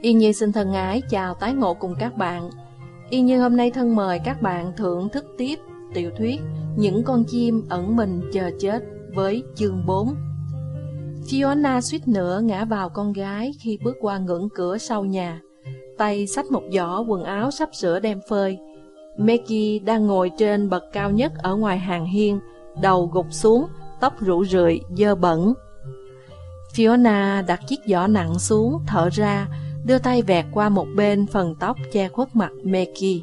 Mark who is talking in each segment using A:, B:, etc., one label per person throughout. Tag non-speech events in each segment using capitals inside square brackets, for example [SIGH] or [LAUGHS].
A: Y Nhi xin thân ái chào tái ngộ cùng các bạn. Y Như hôm nay thân mời các bạn thưởng thức tiếp tiểu thuyết Những con chim ẩn mình chờ chết với chương 4. Fiona suýt nữa ngã vào con gái khi bước qua ngưỡng cửa sau nhà. Tay xách một giỏ quần áo sắp sửa đem phơi. Maggie đang ngồi trên bậc cao nhất ở ngoài hàng hiên, đầu gục xuống, tóc rũ rượi, dơ bẩn. Fiona đặt chiếc giỏ nặng xuống, thở ra, đưa tay vẹt qua một bên phần tóc che khuất mặt Maggie.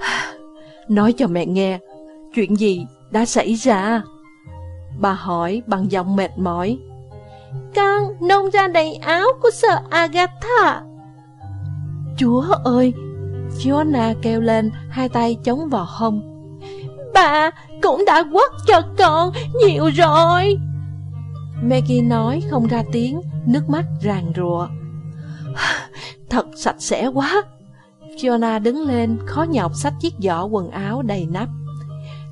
A: [SIGHS] Nói cho mẹ nghe, chuyện gì đã xảy ra? Bà hỏi bằng giọng mệt mỏi.
B: Con nôn ra đầy áo của sợ Agatha.
A: Chúa ơi! Fiona kêu lên, hai tay chống vào hông.
B: Bà cũng đã quất cho con nhiều rồi.
A: Maggie nói không ra tiếng, nước mắt ràn rụa. Thật sạch sẽ quá. Fiona đứng lên, khó nhọc xách chiếc giỏ quần áo đầy nắp.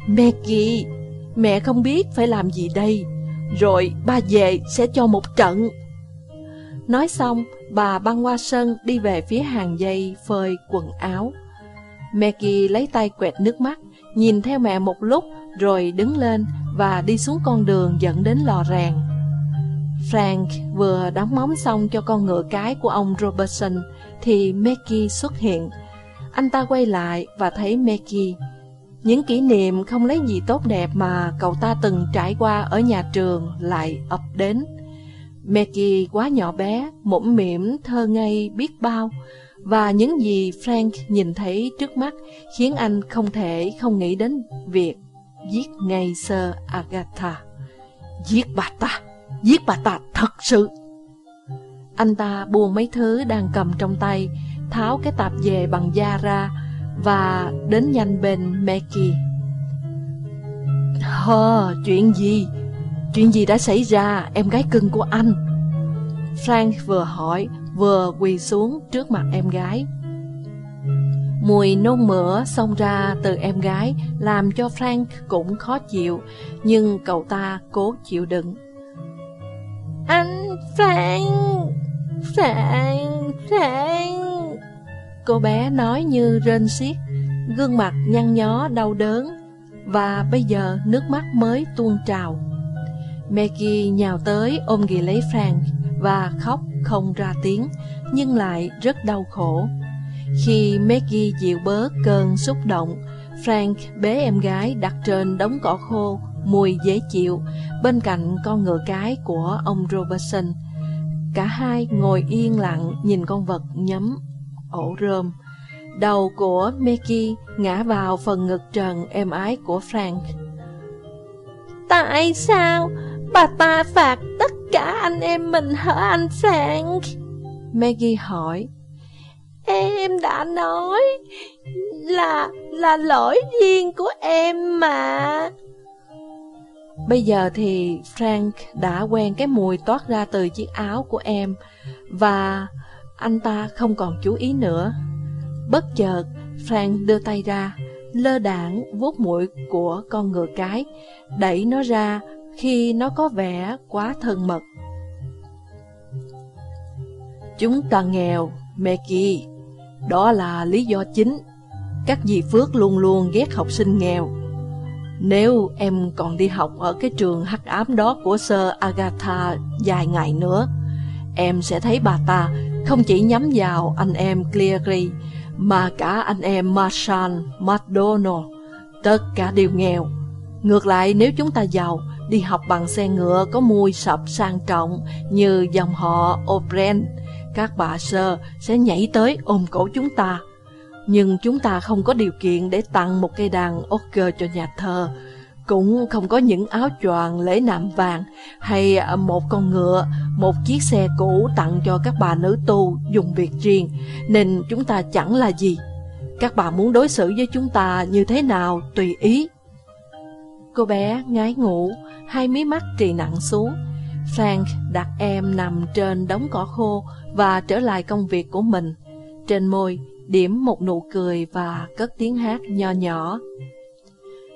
A: Maggie, mẹ không biết phải làm gì đây. Rồi ba về sẽ cho một trận. Nói xong, bà băng qua sân đi về phía hàng dây phơi quần áo. Maggie lấy tay quẹt nước mắt, nhìn theo mẹ một lúc rồi đứng lên và đi xuống con đường dẫn đến lò rèn. Frank vừa đóng móng xong cho con ngựa cái của ông Robertson thì Maggie xuất hiện. Anh ta quay lại và thấy Maggie. Những kỷ niệm không lấy gì tốt đẹp mà cậu ta từng trải qua ở nhà trường lại ập đến. Maggie quá nhỏ bé, mũm mỉm, thơ ngây, biết bao. Và những gì Frank nhìn thấy trước mắt khiến anh không thể không nghĩ đến việc giết ngay Sir Agatha. Giết bà ta! Giết bà ta thật sự Anh ta buông mấy thứ đang cầm trong tay Tháo cái tạp dề bằng da ra Và đến nhanh bên Meki. Hờ, chuyện gì? Chuyện gì đã xảy ra, em gái cưng của anh? Frank vừa hỏi, vừa quỳ xuống trước mặt em gái. Mùi nôn mửa xông ra từ em gái làm cho Frank cũng khó chịu, nhưng cậu ta cố chịu đựng.
B: Anh Phan Phan Phan
A: Cô bé nói như rên xiết, Gương mặt nhăn nhó đau đớn, Và bây giờ nước mắt mới tuôn trào. Maggie nhào tới ôm ghì lấy Frank Và khóc không ra tiếng, Nhưng lại rất đau khổ. Khi Maggie dịu bớt cơn xúc động Frank bế em gái đặt trên đống cỏ khô mùi dễ chịu, bên cạnh con ngựa cái của ông Robertson. Cả hai ngồi yên lặng nhìn con vật nhắm ổ rơm. Đầu của Maggie ngã vào phần ngực trần êm ái của Frank.
B: Tại sao bà ta phạt tất cả anh em mình hả anh Frank?
A: Maggie hỏi.
B: Em đã nói là là lỗi riêng của em mà.
A: Bây giờ thì Frank đã quen cái mùi toát ra từ chiếc áo của em Và anh ta không còn chú ý nữa. Bất chợt, Frank đưa tay ra Lơ đảng vuốt mũi của con ngựa cái Đẩy nó ra khi nó có vẻ quá thân mật. Chúng ta nghèo, Maggie đó là lý do chính Các dì Phước luôn luôn ghét học sinh nghèo nếu em còn đi học ở cái trường hắc ám đó của Sơ Agatha vài ngày nữa, em sẽ thấy bà ta không chỉ nhắm vào anh em Cleary, mà cả anh em Marshall, McDonald, tất cả đều nghèo. Ngược lại nếu chúng ta giàu, đi học bằng xe ngựa có mùi sập sang trọng như dòng họ O'Brien, các bà sơ sẽ nhảy tới ôm cổ chúng ta. Nhưng chúng ta không có điều kiện để tặng một cây đàn Oscar cho nhà thờ. Cũng không có những áo choàng lễ nạm vàng Hay một con ngựa, một chiếc xe cũ tặng cho các bà nữ tu dùng việc riêng. Nên chúng ta chẳng là gì. Các bà muốn đối xử với chúng ta như thế nào tùy ý. Cô bé ngái ngủ, hai mí mắt trì nặng xuống. Frank đặt em nằm trên đống cỏ khô và trở lại công việc của mình. Trên môi, điểm một nụ cười và cất tiếng hát nho nhỏ.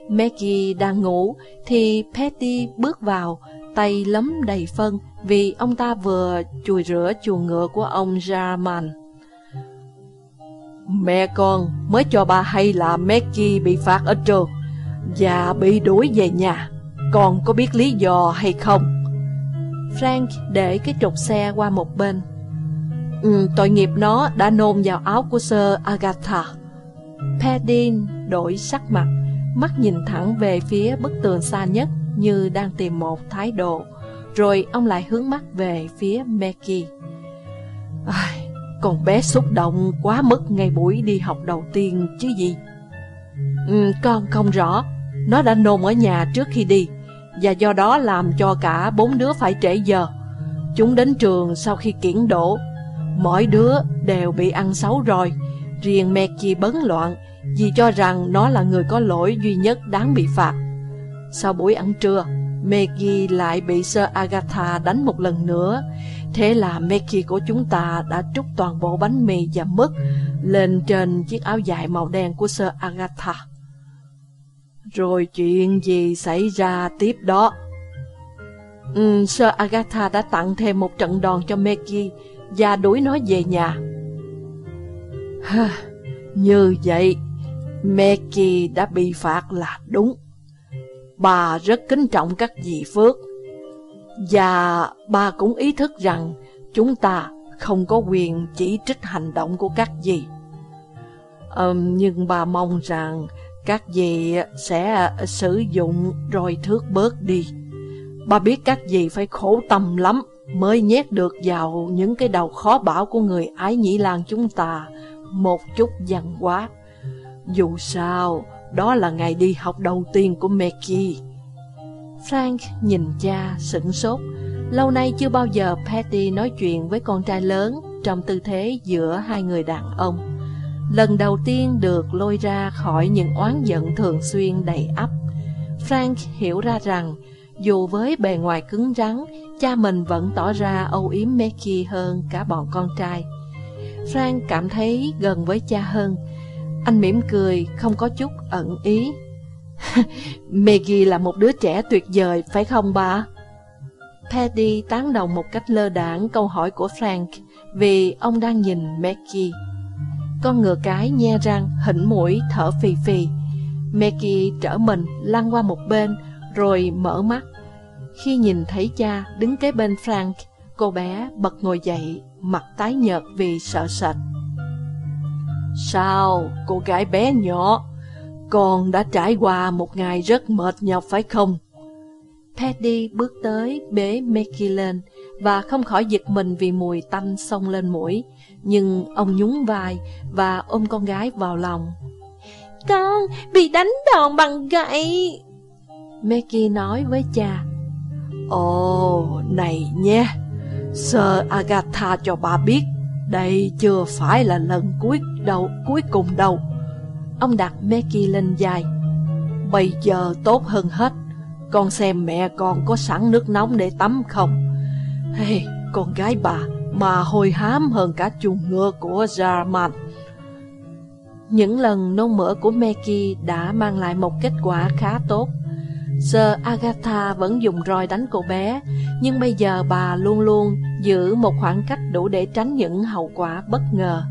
A: Maggie đang ngủ thì Patty bước vào, tay lấm đầy phân, vì ông ta vừa chùi rửa chuồng ngựa của ông Jarman. Mẹ con mới cho bà hay là Maggie bị phạt ở trường và bị đuổi về nhà. Con có biết lý do hay không?
B: Frank để cái trục xe qua một bên.
A: Ừ, tội nghiệp nó đã nôn vào áo của Sir Agatha.
B: Paddin đổi sắc mặt, mắt nhìn thẳng về phía bức tường xa nhất như đang tìm một thái độ. Rồi ông lại hướng mắt về phía Maggie.
A: Con bé xúc động quá mức ngay buổi đi học đầu tiên chứ gì. Ừ, con không rõ, nó đã nôn ở nhà trước khi đi, và do đó làm cho cả bốn đứa phải trễ giờ. Chúng đến trường sau khi kiển đổ. Mỗi đứa đều bị ăn xấu rồi, riêng Maggie bấn loạn vì cho rằng nó là người có lỗi duy nhất đáng bị phạt. Sau buổi ăn trưa, Maggie lại bị Sir Agatha đánh một lần nữa. Thế là Maggie của chúng ta đã trút toàn bộ bánh mì và mứt lên trên chiếc áo dài màu đen của Sir Agatha. Rồi chuyện gì xảy ra tiếp đó? Ừ, Sir Agatha đã tặng thêm một trận đòn cho Maggie và đuổi nó về nhà. Như vậy, Maggie đã bị phạt là đúng. Bà rất kính trọng các dì Phước. Và bà cũng ý thức rằng chúng ta không có quyền chỉ trích hành động của các dì. Um, nhưng bà mong rằng các dì sẽ ờ, sử dụng rồi thước bớt đi. Bà biết các dì phải khổ tâm lắm mới nhét được vào những cái đầu khó bảo của người ái nhĩ Lan chúng ta một chút văn hóa. Dù sao, đó là ngày đi học đầu tiên của Mackie.
B: Frank nhìn cha sững sốt. Lâu nay chưa bao giờ Patty nói chuyện với con trai lớn trong tư thế giữa hai người đàn ông. Lần đầu tiên được lôi ra khỏi những oán giận thường xuyên đầy ắp. Frank hiểu ra rằng, dù với bề ngoài cứng rắn, cha mình vẫn tỏ ra âu yếm Mackie hơn cả bọn con trai. Frank cảm thấy gần với cha hơn, anh mỉm cười, không có chút ẩn ý. [LAUGHS]
A: Maggie là một đứa trẻ tuyệt vời, phải không bà?
B: Paddy tán đồng một cách lơ đãng câu hỏi của Frank vì ông đang nhìn Maggie. Con ngựa cái nhe răng, hỉnh mũi, thở phì phì. Meki trở mình lăn qua một bên rồi mở mắt. Khi nhìn thấy cha đứng kế bên Frank, cô bé bật ngồi dậy, mặt tái nhợt vì sợ sệt.
A: Sao, cô gái bé nhỏ, con đã trải qua một ngày rất mệt nhọc phải không?
B: Paddy bước tới bế Maggie lên và không khỏi giật mình vì mùi tanh xông lên mũi. Nhưng ông nhún vai và ôm con gái vào lòng. Con bị đánh đòn bằng gậy.
A: Maggie nói với cha. Ồ, này nha, Sir Agatha cho bà biết đây chưa phải là lần cuối đầu cuối cùng đâu. Ông đặt Maggie lên dài. Bây giờ tốt hơn hết. Con xem mẹ con có sẵn nước nóng để tắm không? Hey, con gái bà mà hồi hám hơn cả chuồng ngựa của Jarman.
B: Những lần nôn mửa của Meki đã mang lại một kết quả khá tốt. Sir Agatha vẫn dùng roi đánh cô bé, nhưng bây giờ bà luôn luôn giữ một khoảng cách đủ để tránh những hậu quả bất ngờ.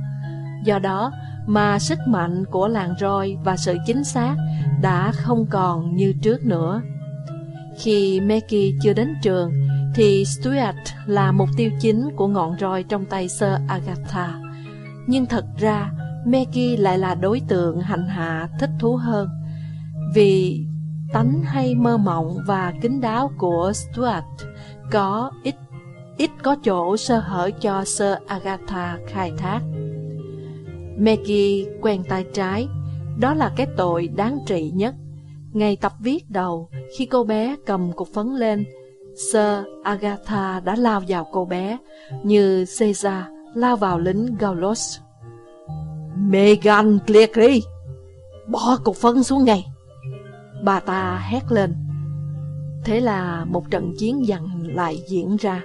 B: Do đó mà sức mạnh của làng roi và sự chính xác đã không còn như trước nữa. Khi Meki chưa đến trường, thì Stuart là mục tiêu chính của ngọn roi trong tay Sir Agatha. Nhưng thật ra, Maggie lại là đối tượng hành hạ thích thú hơn. Vì tánh hay mơ mộng và kính đáo của Stuart có ít ít có chỗ sơ hở cho Sir Agatha khai thác. Maggie quen tay trái, đó là cái tội đáng trị nhất. Ngày tập viết đầu, khi cô bé cầm cục phấn lên, Sir Agatha đã lao vào cô bé, như Caesar lao vào lính Gaulos.
A: Megan Cleary, bỏ cục phân xuống ngay. Bà ta hét lên. Thế là một trận chiến dặn lại diễn ra.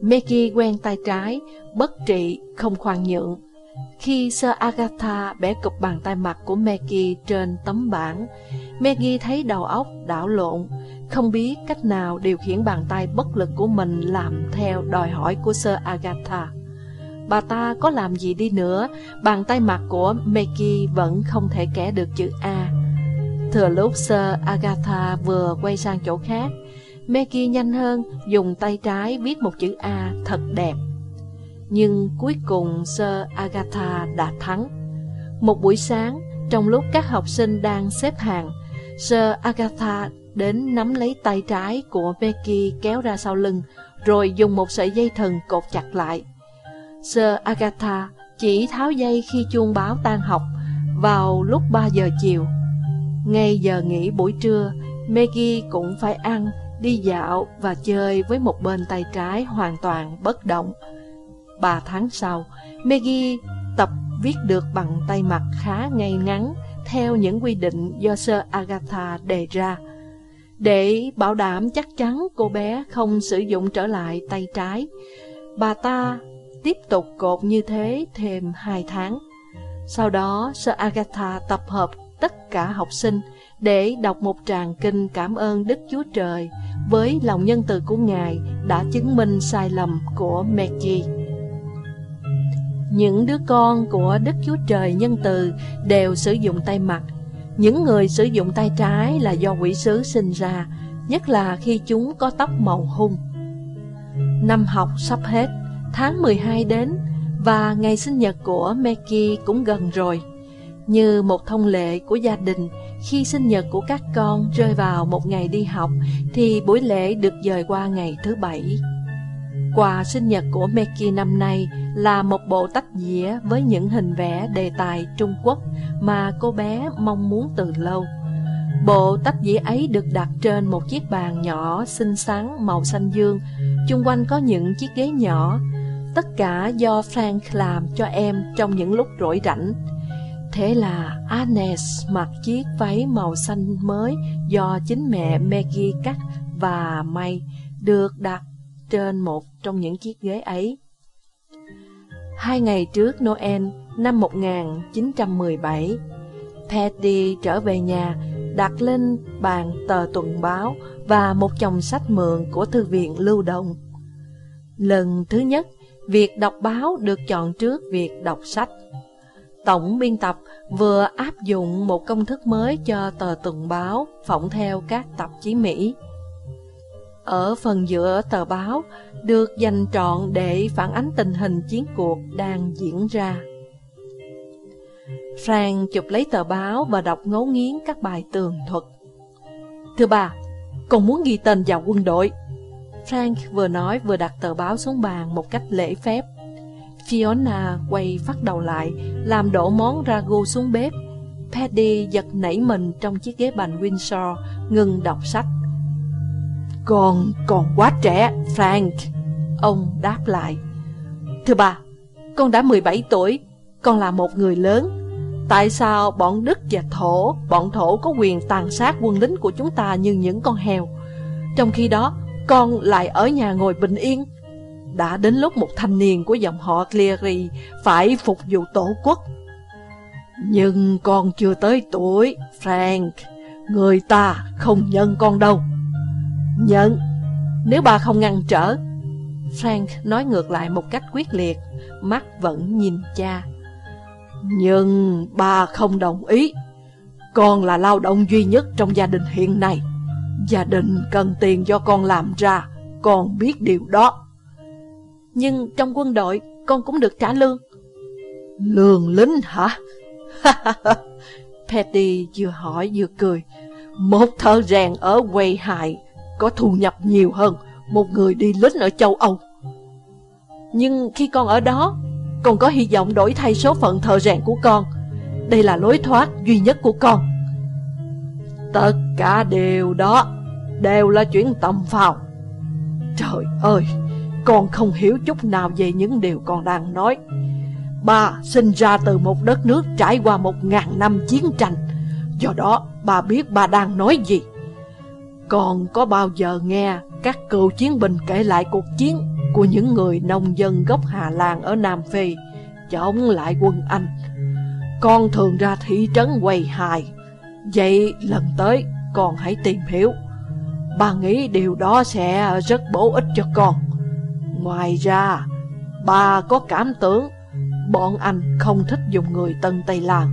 A: Maggie quen tay trái, bất trị, không khoan nhượng. Khi Sir Agatha bẻ cục bàn tay mặt của Maggie trên tấm bảng, Maggie thấy đầu óc đảo lộn,
B: không biết cách nào điều khiển bàn tay bất lực của mình làm theo đòi hỏi của Sir Agatha. Bà ta có làm gì đi nữa, bàn tay mặt của Maggie vẫn không thể kẻ được chữ A. Thừa lúc Sir Agatha vừa quay sang chỗ khác, Maggie nhanh hơn dùng tay trái viết một chữ A thật đẹp. Nhưng cuối cùng Sir Agatha đã thắng. Một buổi sáng, trong lúc các học sinh đang xếp hàng, Sir Agatha đến nắm lấy tay trái của Becky kéo ra sau lưng, rồi dùng một sợi dây thần cột chặt lại. Sir Agatha chỉ tháo dây khi chuông báo tan học vào lúc 3 giờ chiều. Ngay giờ nghỉ buổi trưa, Maggie cũng phải ăn, đi dạo và chơi với một bên tay trái hoàn toàn bất động. Ba tháng sau, Maggie tập viết được bằng tay mặt khá ngay ngắn theo những quy định do Sir Agatha đề ra. Để bảo đảm chắc chắn cô bé không sử dụng trở lại tay trái, bà ta tiếp tục cột như thế thêm hai tháng. Sau đó, Sir Agatha tập hợp tất cả học sinh để đọc một tràng kinh cảm ơn Đức Chúa Trời với lòng nhân từ của Ngài đã chứng minh sai lầm của Maggie. Những đứa con của Đức Chúa Trời nhân từ đều sử dụng tay mặt. Những người sử dụng tay trái là do quỷ sứ sinh ra, nhất là khi chúng có tóc màu hung. Năm học sắp hết, tháng 12 đến và ngày sinh nhật của Meki cũng gần rồi. Như một thông lệ của gia đình, khi sinh nhật của các con rơi vào một ngày đi học thì buổi lễ được dời qua ngày thứ bảy. Quà sinh nhật của Meki năm nay là một bộ tách dĩa với những hình vẽ đề tài Trung Quốc mà cô bé mong muốn từ lâu. Bộ tách dĩa ấy được đặt trên một chiếc bàn nhỏ xinh xắn màu xanh dương, chung quanh có những chiếc ghế nhỏ. Tất cả do Frank làm cho em trong những lúc rỗi rảnh. Thế là Agnes mặc chiếc váy màu xanh mới do chính mẹ Maggie cắt và may được đặt trên một trong những chiếc ghế ấy. Hai ngày trước Noel năm 1917, Patty trở về nhà, đặt lên bàn tờ tuần báo và một chồng sách mượn của thư viện lưu động. Lần thứ nhất, việc đọc báo được chọn trước việc đọc sách. Tổng biên tập vừa áp dụng một công thức mới cho tờ tuần báo phỏng theo các tạp chí Mỹ. Ở phần giữa tờ báo được dành trọn để phản ánh tình hình chiến cuộc đang diễn ra. Frank chụp lấy tờ báo và đọc ngấu nghiến các bài tường thuật. Thưa bà, con muốn ghi tên vào quân đội. Frank vừa nói vừa đặt tờ báo xuống bàn một cách lễ phép. Fiona quay phát đầu lại, làm đổ món ragu xuống bếp. Paddy giật nảy mình trong chiếc ghế bành Windsor, ngừng đọc sách. Con còn quá trẻ, Frank. Ông đáp lại. Thưa bà, con đã 17 tuổi, con là một người lớn. Tại sao bọn Đức và Thổ, bọn Thổ có quyền tàn sát quân lính của chúng ta như những con heo? Trong khi đó, con lại ở nhà ngồi bình yên. Đã đến lúc một thanh niên của dòng họ Cleary phải phục vụ tổ quốc. Nhưng con chưa tới tuổi, Frank. Người ta không nhân con đâu. Nhận, nếu bà không ngăn trở. Frank nói ngược lại một cách quyết liệt, mắt vẫn nhìn cha. Nhưng bà không đồng ý. Con là lao động duy nhất trong gia đình hiện nay. Gia đình cần tiền do con làm ra, con biết điều đó. Nhưng trong quân đội, con cũng được trả lương. Lương lính hả? [LAUGHS] Patty vừa hỏi vừa cười. Một thợ rèn ở quầy hại có thu nhập nhiều hơn một người đi lính ở châu Âu. Nhưng khi con ở đó, con có hy vọng đổi thay số phận thợ rèn của con. Đây là lối thoát duy nhất của con. Tất cả đều đó, đều là chuyện tầm phào. Trời ơi, con không hiểu chút nào về những điều con đang nói. Ba sinh ra từ một đất nước trải qua một ngàn năm chiến tranh. Do đó, bà biết bà đang nói gì. Còn có bao giờ nghe các cựu chiến binh kể lại cuộc chiến của những người nông dân gốc Hà Lan ở Nam Phi, chống lại quân Anh? Con thường ra thị trấn quầy hài. Vậy lần tới con hãy tìm hiểu.
C: Bà nghĩ điều đó sẽ rất bổ ích cho con Ngoài ra, Bà có cảm tưởng Bọn anh không thích dùng người Tân Tây Lan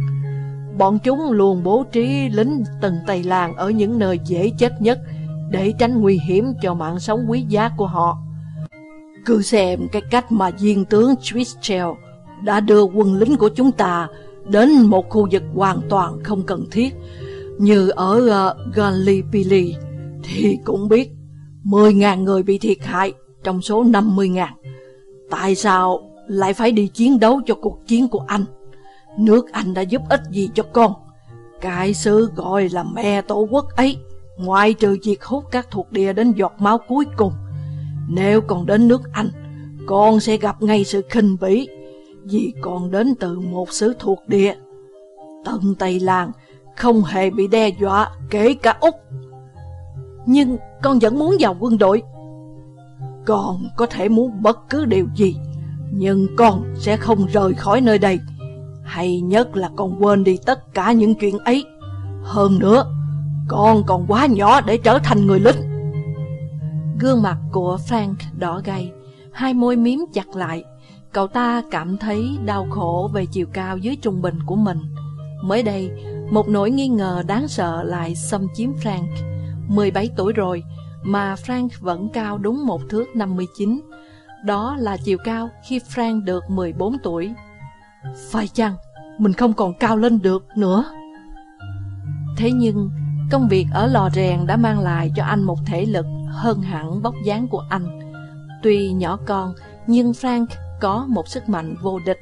C: Bọn chúng luôn bố trí lính từng Tây Lan Ở những nơi dễ chết nhất Để tránh nguy hiểm cho mạng sống quý giá của họ Cứ xem cái cách mà viên tướng Twitchell Đã đưa quân lính của chúng ta Đến một khu vực hoàn toàn không cần thiết Như ở uh, Gallipoli Thì cũng biết 10.000 người bị thiệt hại trong số 50.000 Tại sao lại phải đi chiến đấu cho cuộc chiến của anh? Nước Anh đã giúp ích gì cho con? Cái sứ gọi là mẹ tổ quốc ấy, ngoại trừ việc hút các thuộc địa đến giọt máu cuối cùng. Nếu còn đến nước Anh, con sẽ gặp ngay sự khinh bỉ, vì con đến từ một xứ thuộc địa. tận Tây Lan không hề bị đe dọa, kể cả Úc. Nhưng con vẫn muốn vào quân đội. Con có thể muốn bất cứ điều gì, nhưng con sẽ không rời khỏi nơi đây. Hay nhất là con quên đi tất cả những chuyện ấy. Hơn nữa, con còn quá nhỏ để trở thành người lính.
B: Gương mặt của Frank đỏ gay, hai môi miếm chặt lại. Cậu ta cảm thấy đau khổ về chiều cao dưới trung bình của mình. Mới đây, một nỗi nghi ngờ đáng sợ lại xâm chiếm Frank. 17 tuổi rồi, mà Frank vẫn cao đúng một thước 59. Đó là chiều cao khi Frank được 14 tuổi.
C: Phải chăng mình không còn cao lên được nữa?
B: Thế nhưng, công việc ở lò rèn đã mang lại cho anh một thể lực hơn hẳn bóc dáng của anh. Tuy nhỏ con, nhưng Frank có một sức mạnh vô địch.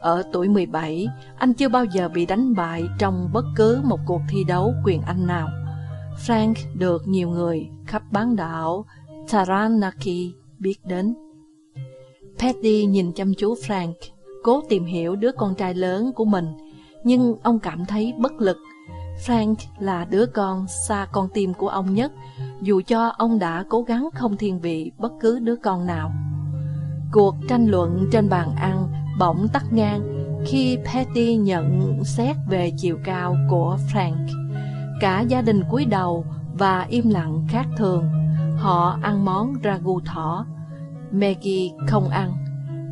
B: Ở tuổi 17, anh chưa bao giờ bị đánh bại trong bất cứ một cuộc thi đấu quyền Anh nào. Frank được nhiều người khắp bán đảo Taranaki biết đến. Patty nhìn chăm chú Frank, cố tìm hiểu đứa con trai lớn của mình, nhưng ông cảm thấy bất lực. Frank là đứa con xa con tim của ông nhất, dù cho ông đã cố gắng không thiên vị bất cứ đứa con nào. Cuộc tranh luận trên bàn ăn bỗng tắt ngang khi Patty nhận xét về chiều cao của Frank. Cả gia đình cúi đầu và im lặng khác thường. Họ ăn món ragu thỏ. Maggie không ăn.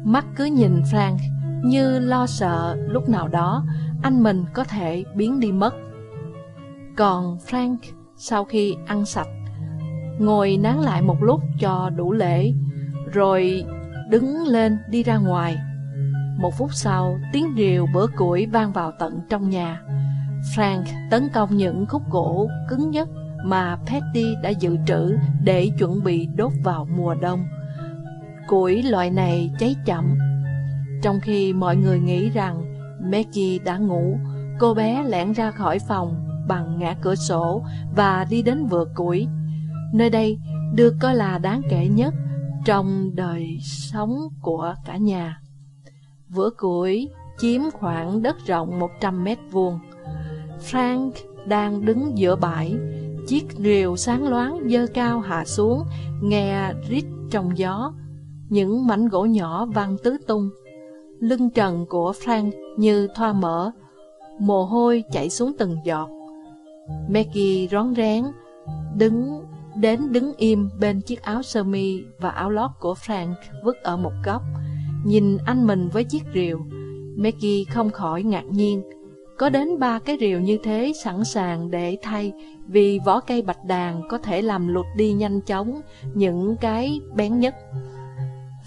B: Mắt cứ nhìn Frank như lo sợ lúc nào đó anh mình có thể biến đi mất. Còn Frank sau khi ăn sạch, ngồi nán lại một lúc cho đủ lễ, rồi đứng lên đi ra ngoài. Một phút sau, tiếng rìu bữa củi vang vào tận trong nhà. Frank tấn công những khúc gỗ cứng nhất mà Patty đã dự trữ để chuẩn bị đốt vào mùa đông. Củi loại này cháy chậm. Trong khi mọi người nghĩ rằng Maggie đã ngủ, cô bé lẻn ra khỏi phòng bằng ngã cửa sổ và đi đến vựa củi. Nơi đây được coi là đáng kể nhất trong đời sống của cả nhà. Vựa củi chiếm khoảng đất rộng 100 mét vuông. Frank đang đứng giữa bãi, chiếc rìu sáng loáng dơ cao hạ xuống, nghe rít trong gió. Những mảnh gỗ nhỏ văng tứ tung. Lưng trần của Frank như thoa mỡ, mồ hôi chảy xuống từng giọt. Maggie rón rén, đứng đến đứng im bên chiếc áo sơ mi và áo lót của Frank vứt ở một góc, nhìn anh mình với chiếc rìu. Maggie không khỏi ngạc nhiên, có đến ba cái rìu như thế sẵn sàng để thay vì vỏ cây bạch đàn có thể làm lụt đi nhanh chóng những cái bén nhất.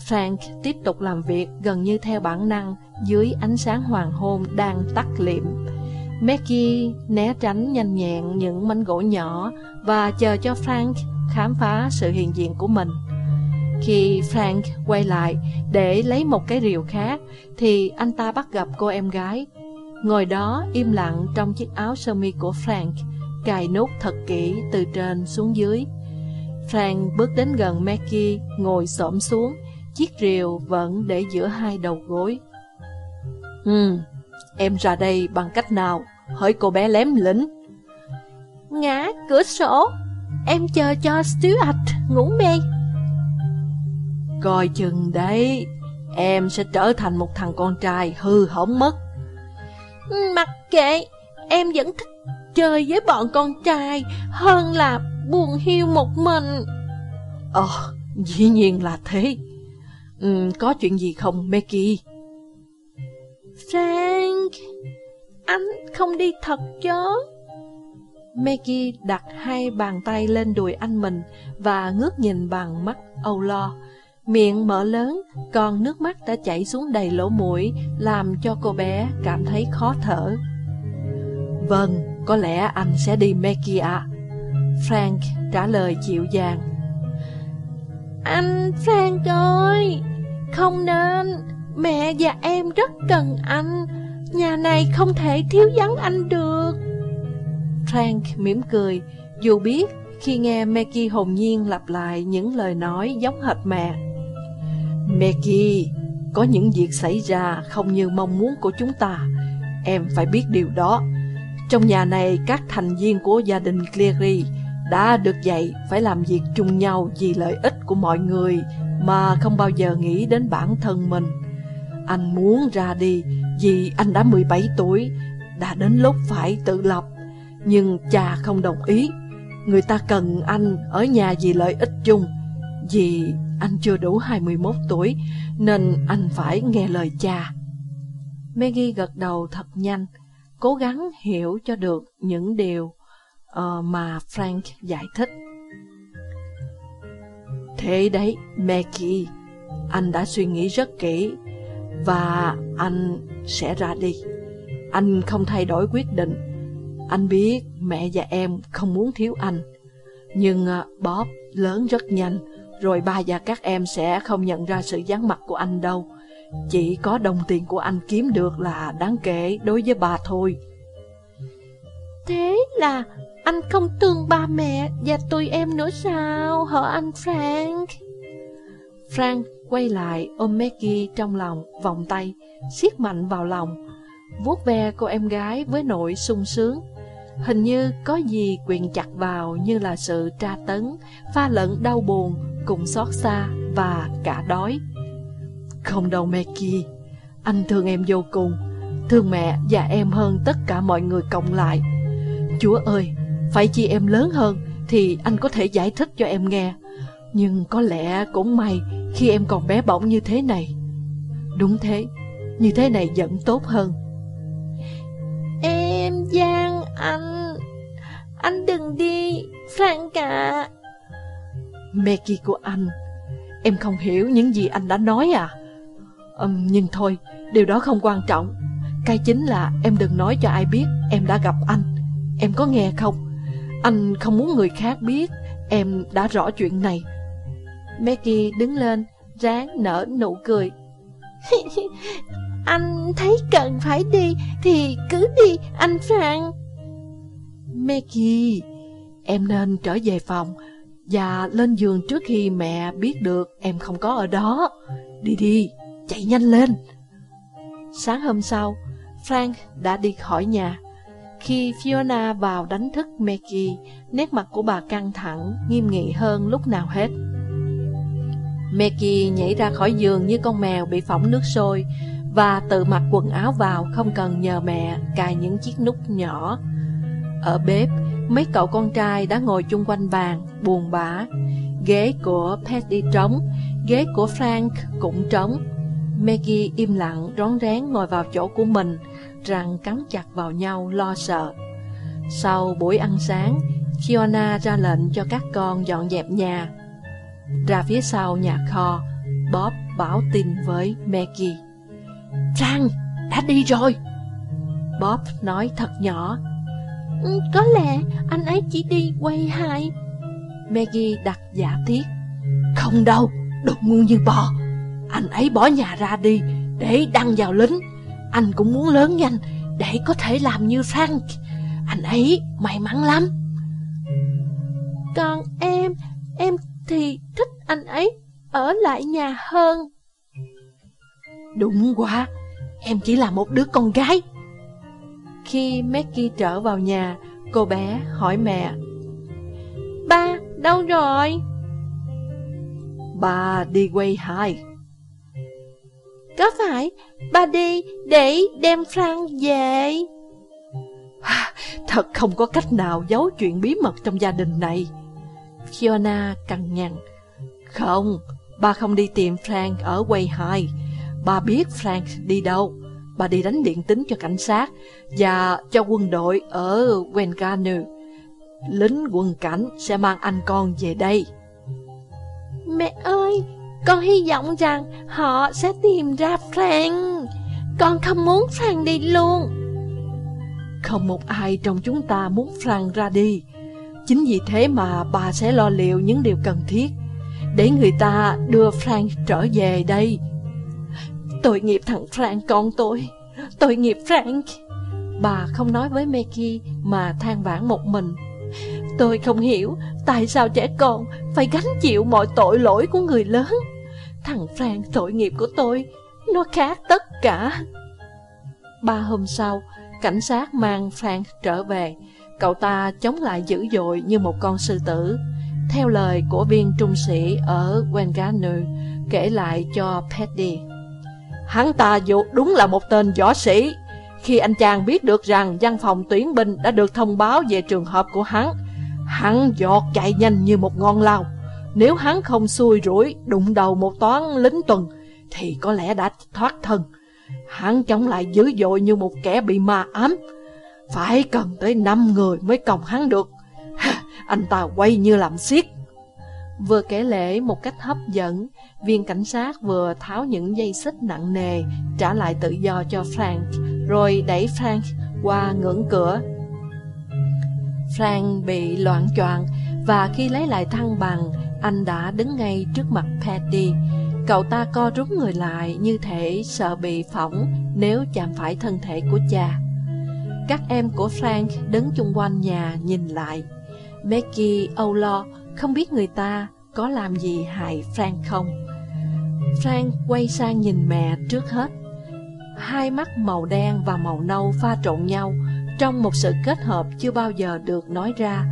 B: Frank tiếp tục làm việc gần như theo bản năng dưới ánh sáng hoàng hôn đang tắt liệm. Maggie né tránh nhanh nhẹn những mảnh gỗ nhỏ và chờ cho Frank khám phá sự hiện diện của mình. Khi Frank quay lại để lấy một cái rìu khác, thì anh ta bắt gặp cô em gái. Ngồi đó im lặng trong chiếc áo sơ mi của Frank, cài nút thật kỹ từ trên xuống dưới. Frank bước đến gần Maggie, ngồi xổm xuống, chiếc rìu vẫn để giữa hai đầu gối. Ừ, em ra đây bằng cách nào? Hỡi cô bé lém lĩnh.
A: Ngã cửa sổ, em chờ cho Stuart ngủ mê.
C: Coi chừng đấy, em sẽ trở thành một thằng con trai hư hỏng mất.
A: Mặc kệ, em vẫn thích chơi với bọn con trai hơn là buồn hiu một mình.
C: Ờ, dĩ nhiên là thế. Ừ, có chuyện gì không, Becky?
A: Frank, anh không đi thật chứ?
B: Maggie đặt hai bàn tay lên đùi anh mình và ngước nhìn bằng mắt âu lo. Miệng mở lớn, còn nước mắt đã chảy xuống đầy lỗ mũi, làm cho cô bé cảm thấy khó thở.
C: Vâng, có lẽ anh sẽ đi Maggie ạ.
B: Frank trả lời dịu dàng.
A: Anh Frank ơi, không nên, mẹ và em rất cần anh, nhà này không thể thiếu vắng anh được.
B: Frank mỉm cười, dù biết khi nghe Maggie hồn nhiên lặp lại những lời nói giống hệt mẹ.
C: Maggie, có những việc xảy ra không như mong muốn của chúng ta. Em phải biết điều đó. Trong nhà này, các thành viên của gia đình Cleary đã được dạy phải làm việc chung nhau vì lợi ích của mọi người mà không bao giờ nghĩ đến bản thân mình. Anh muốn ra đi vì anh đã 17 tuổi, đã đến lúc phải tự lập nhưng cha không đồng ý. Người ta cần anh ở nhà vì lợi ích chung. Vì anh chưa đủ 21 tuổi, nên anh phải nghe lời cha.
B: Maggie gật đầu thật nhanh, cố gắng hiểu cho được những điều uh, mà Frank giải thích.
C: Thế đấy, Maggie, anh đã suy nghĩ rất kỹ và anh sẽ ra đi. Anh không thay đổi quyết định. Anh biết mẹ và em không muốn thiếu anh. Nhưng à, Bob lớn rất nhanh Rồi ba và các em sẽ không nhận ra sự vắng mặt của anh đâu. Chỉ có đồng tiền của anh kiếm được là đáng kể đối với bà thôi.
A: Thế là anh không thương ba mẹ và tụi em nữa sao hả anh Frank?
B: Frank quay lại ôm Maggie trong lòng, vòng tay, siết mạnh vào lòng, vuốt ve cô em gái với nỗi sung sướng. Hình như có gì quyện chặt vào như là sự tra tấn, pha lẫn đau buồn, cùng xót xa và cả đói.
C: Không đâu Maggie, anh thương em vô cùng, thương mẹ và em hơn tất cả mọi người cộng lại. Chúa ơi, phải chi em lớn hơn thì anh có thể giải thích cho em nghe. Nhưng có lẽ cũng may khi em còn bé bỏng như thế này. Đúng thế, như thế này vẫn tốt hơn.
A: Em Giang anh Anh đừng đi Frank à
C: Maggie của anh Em không hiểu những gì anh đã nói à um, Nhưng thôi Điều đó không quan trọng Cái chính là em đừng nói cho ai biết Em đã gặp anh Em có nghe không anh không muốn người khác biết Em đã rõ chuyện này
B: Maggie đứng lên Ráng nở nụ cười [LAUGHS]
A: Anh thấy cần phải đi Thì cứ đi anh Frank
C: Maggie, em nên trở về phòng và lên giường trước khi mẹ biết được em không có ở đó. Đi đi, chạy nhanh lên.
B: Sáng hôm sau, Frank đã đi khỏi nhà. Khi Fiona vào đánh thức Maggie, nét mặt của bà căng thẳng, nghiêm nghị hơn lúc nào hết. Maggie nhảy ra khỏi giường như con mèo bị phỏng nước sôi và tự mặc quần áo vào không cần nhờ mẹ cài những chiếc nút nhỏ. Ở bếp, mấy cậu con trai đã ngồi chung quanh bàn, buồn bã. Ghế của Patty trống, ghế của Frank cũng trống. Maggie im lặng rón rén ngồi vào chỗ của mình, răng cắn chặt vào nhau lo sợ. Sau buổi ăn sáng, Fiona ra lệnh cho các con dọn dẹp nhà. Ra phía sau nhà kho, Bob báo tin với Maggie.
C: Frank, đã đi rồi.
B: Bob nói thật nhỏ,
A: Ừ, có lẽ anh ấy chỉ đi quay hai
B: Maggie đặt giả thiết
C: Không đâu, đột ngu như bò Anh ấy bỏ nhà ra đi Để đăng vào lính. Anh cũng muốn lớn nhanh Để có thể làm như Frank. Anh ấy may mắn lắm.
A: Còn em Em thì thích anh ấy Ở lại nhà hơn.
C: Đúng quá Em chỉ là một đứa con gái.
B: Khi Maggie trở vào nhà, cô bé hỏi mẹ
A: Ba, đâu rồi?
C: Ba đi quay hai
A: Có phải ba đi để đem Frank về?
C: Thật không có cách nào giấu chuyện bí mật trong gia đình này
B: Fiona cằn nhằn. Không, bà không đi tìm Frank ở quầy 2. Bà biết Frank đi đâu. Bà đi đánh điện tính cho cảnh sát và cho quân đội ở Wenganu. Lính quân cảnh sẽ mang anh con về đây.
A: Mẹ ơi, con hy vọng rằng họ sẽ tìm ra Frank. Con không muốn Frank đi luôn.
B: Không một ai trong chúng ta muốn Frank ra đi. Chính vì thế mà bà sẽ lo liệu những điều cần thiết để người ta đưa Frank trở về đây.
A: Tội nghiệp thằng Frank con tôi, tội nghiệp Frank.
B: Bà không nói với Maggie mà than vãn một mình.
A: Tôi không hiểu tại sao trẻ con phải gánh chịu mọi tội lỗi của người lớn. Thằng Frank tội nghiệp của tôi, nó khác tất cả.
B: Ba hôm sau, cảnh sát mang Frank trở về. Cậu ta chống lại dữ dội như một con sư tử. Theo lời của viên trung sĩ ở Wenganu kể lại cho Petty
C: Hắn ta dù đúng là một tên võ sĩ. Khi anh chàng biết được rằng văn phòng tuyển binh đã được thông báo về trường hợp của hắn, hắn giọt chạy nhanh như một ngon lao. Nếu hắn không xui rủi đụng đầu một toán lính tuần, thì có lẽ đã thoát thân. Hắn chống lại dữ dội như một kẻ bị ma ám. Phải cần tới 5 người mới còng hắn được. anh ta quay như làm xiết.
B: Vừa kể lễ một cách hấp dẫn, viên cảnh sát vừa tháo những dây xích nặng nề, trả lại tự do cho Frank, rồi đẩy Frank qua ngưỡng cửa. Frank bị loạn choạng và khi lấy lại thăng bằng, anh đã đứng ngay trước mặt Paddy. Cậu ta co rúm người lại như thể sợ bị phỏng nếu chạm phải thân thể của cha. Các em của Frank đứng chung quanh nhà nhìn lại. Becky âu lo, không biết người ta có làm gì hại Frank không. Frank quay sang nhìn mẹ trước hết. Hai mắt màu đen và màu nâu pha trộn nhau trong một sự kết hợp chưa bao giờ được nói ra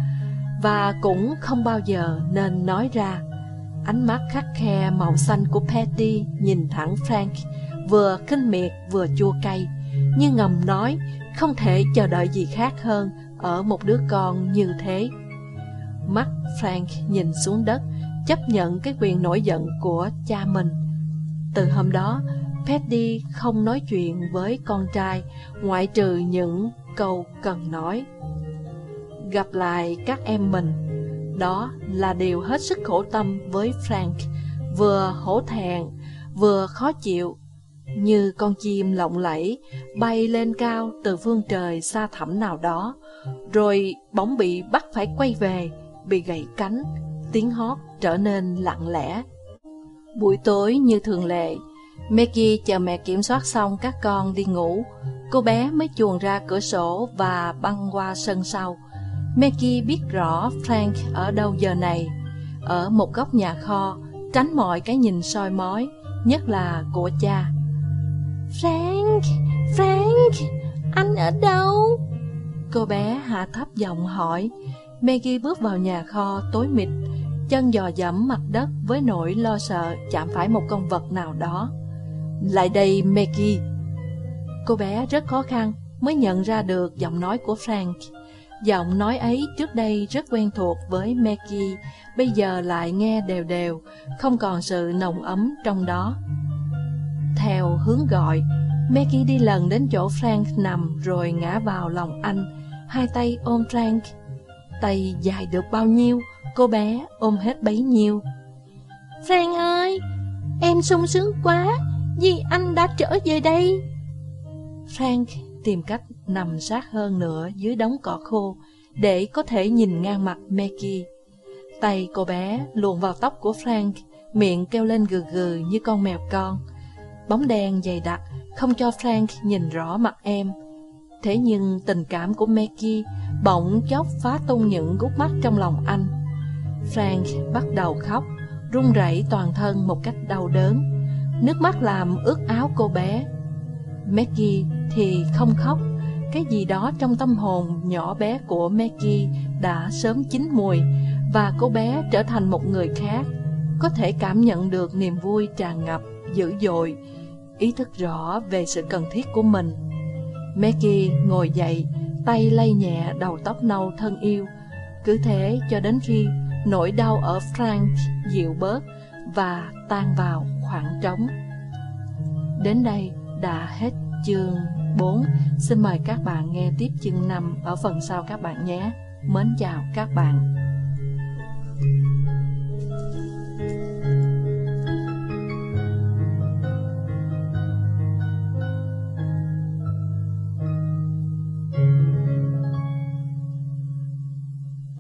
B: và cũng không bao giờ nên nói ra. Ánh mắt khắc khe màu xanh của Patty nhìn thẳng Frank, vừa kinh miệt vừa chua cay, như ngầm nói không thể chờ đợi gì khác hơn ở một đứa con như thế. Mắt Frank nhìn xuống đất, chấp nhận cái quyền nổi giận của cha mình. Từ hôm đó, Patty không nói chuyện với con trai ngoại trừ những câu cần nói. Gặp lại các em mình, đó là điều hết sức khổ tâm với Frank, vừa hổ thẹn, vừa khó chịu, như con chim lộng lẫy bay lên cao từ phương trời xa thẳm nào đó, rồi bỗng bị bắt phải quay về, bị gãy cánh, tiếng hót trở nên lặng lẽ. Buổi tối như thường lệ, Maggie chờ mẹ kiểm soát xong các con đi ngủ, cô bé mới chuồn ra cửa sổ và băng qua sân sau. Maggie biết rõ Frank ở đâu giờ này, ở một góc nhà kho, tránh mọi cái nhìn soi mói, nhất là của cha.
A: Frank, Frank, anh ở đâu?
B: Cô bé hạ thấp giọng hỏi. Maggie bước vào nhà kho tối mịt, chân dò dẫm mặt đất với nỗi lo sợ chạm phải một con vật nào đó. Lại đây Maggie. Cô bé rất khó khăn mới nhận ra được giọng nói của Frank. Giọng nói ấy trước đây rất quen thuộc với Maggie, bây giờ lại nghe đều đều, không còn sự nồng ấm trong đó. Theo hướng gọi, Maggie đi lần đến chỗ Frank nằm rồi ngã vào lòng anh, hai tay ôm Frank. Tay dài được bao nhiêu, cô bé ôm hết bấy nhiêu.
A: Frank ơi, em sung sướng quá, vì anh đã trở về đây.
B: Frank tìm cách nằm sát hơn nữa dưới đống cỏ khô để có thể nhìn ngang mặt Maggie. Tay cô bé luồn vào tóc của Frank, miệng kêu lên gừ gừ như con mèo con. Bóng đen dày đặc không cho Frank nhìn rõ mặt em. Thế nhưng tình cảm của Maggie bỗng chốc phá tung những gút mắt trong lòng anh. Frank bắt đầu khóc, run rẩy toàn thân một cách đau đớn. Nước mắt làm ướt áo cô bé. Maggie thì không khóc, cái gì đó trong tâm hồn nhỏ bé của Maggie đã sớm chín mùi và cô bé trở thành một người khác, có thể cảm nhận được niềm vui tràn ngập, dữ dội, ý thức rõ về sự cần thiết của mình. Maggie ngồi dậy, tay lay nhẹ đầu tóc nâu thân yêu, cứ thế cho đến khi nỗi đau ở Frank dịu bớt và tan vào khoảng trống. Đến đây đã hết chương 4. Xin mời các bạn nghe tiếp chương 5 ở phần sau các bạn nhé. Mến chào các bạn.